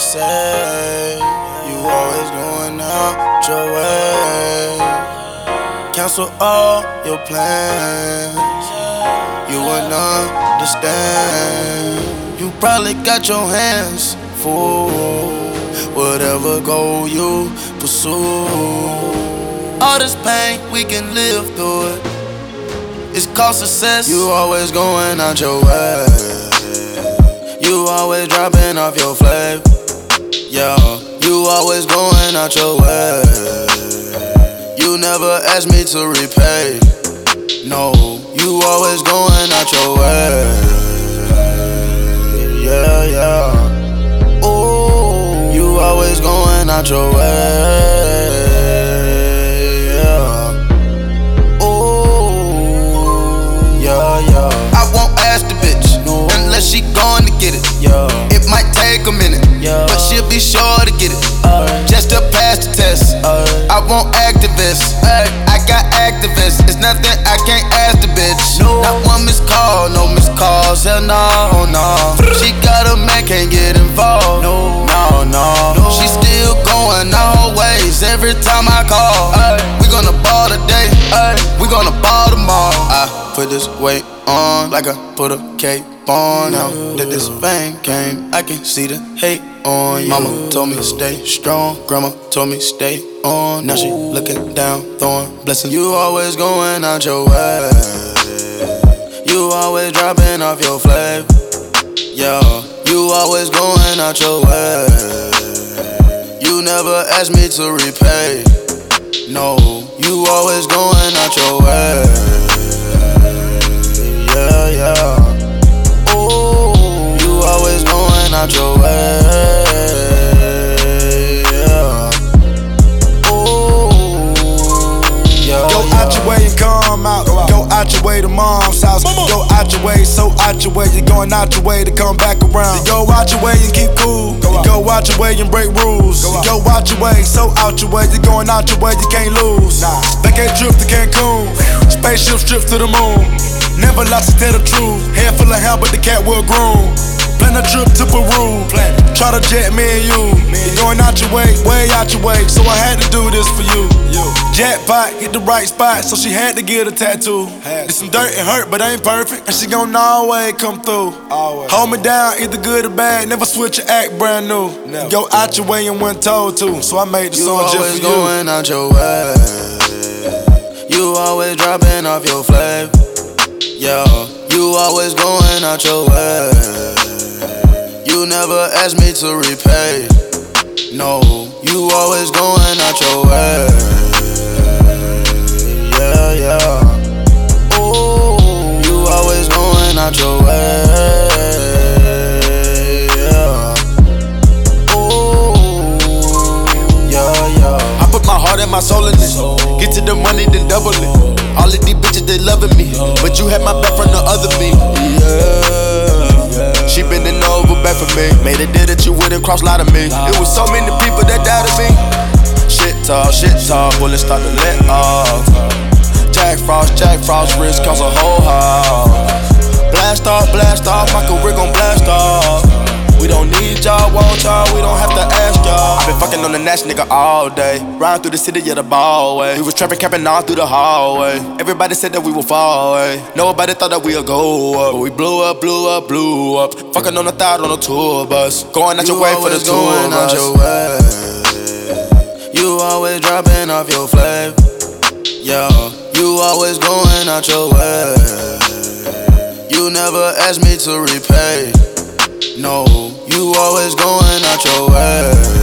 say you always going out your way. Cancel all your plans. You wouldn't understand. You probably got your hands full. Whatever goal you pursue. All this pain, we can live through it. It's called success. You always going out your way. You always dropping off your flag. Yeah, you always going out your way. You never ask me to repay. No, you always going out your way. Yeah, yeah. Ooh, you always going out your way. Be sure to get it. Uh, Just to pass the test. uh, I want activists. I got activists. It's nothing I can't ask the bitch. No. Not one missed call, no missed calls. Hell no, no. Every time I call. We gonna ball today. We gonna ball tomorrow. I put this weight on like I put a cape on. Now that this fame came, I can see the hate on you. Mama told me stay strong. Grandma told me stay on. Now she looking down, throwing blessings. You always going out your way. You always dropping off your flag. Yeah, you always going out your way. Never ask me to repay. No, you always going out your way. Way to mom's house. Go out your way, so out your way. You're going out your way to come back around. You go out your way and keep cool. You go out your way and break rules. You go out your way, so out your way. You're going out your way, you can't lose. Vacate trip to Cancun. Spaceship trips to the moon. Never lost to tell the truth. Head full of hell, but the cat will groom. Plan a trip to Peru. Try to jet me and you. You're going out your way, way out your way. So I had to do this for you. you. Jackpot, hit the right spot, so she had to get a tattoo. Did some dirt and hurt, but I ain't perfect. And she gon' always come through. Hold me down, either good or bad. Never switch your act brand new. Go out your way and went told to. So I made the You song just always for you. going out your way. You always dropping off your flag. Yeah, you always going out your way. Never ask me to repay. No, you always going out your way. Yeah, yeah. Ooh, you always going out your way. Yeah, yeah. I put my heart and my soul in this. Get to the money, then double it. All of these bitches, they loving me. But you had my back from the other back for me. Made a deal that you wouldn't cross lot of me. It was so many people that doubted me. Shit talk, shit talk, bullets start to let off. Jack Frost, Jack Frost, wrist cause a whole house. Blast off, blast off, my career gon' blast off. We don't need y'all, want y'all, we don't have to fucking on the Nash nigga all day. Riding through the city, yeah, the ball way. We was traffic capping all through the hallway. Everybody said that we would fall away. Nobody thought that we'd go up. But we blew up, blew up, blew up. Fucking on the thought on a tour bus. Going out your way for the always tour going out your way. You always dropping off your flag. Yeah, you always going out your way. You never ask me to repay. No, you always going out your way. Yeah, yeah. Ooh, you always going out your way.